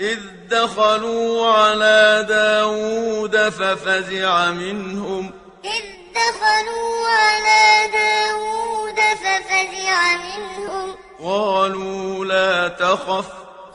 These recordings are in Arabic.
إذ دخلوا على داود ففزع منهم. إذ دخلوا على داود ففزع منهم. قالوا لا تخف.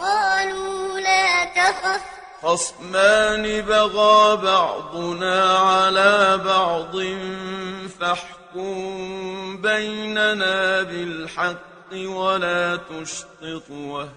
قالوا لا تخف. خصمان بغى بعضنا على بعض فاحكم بيننا بالحق ولا تشطط واهدنا.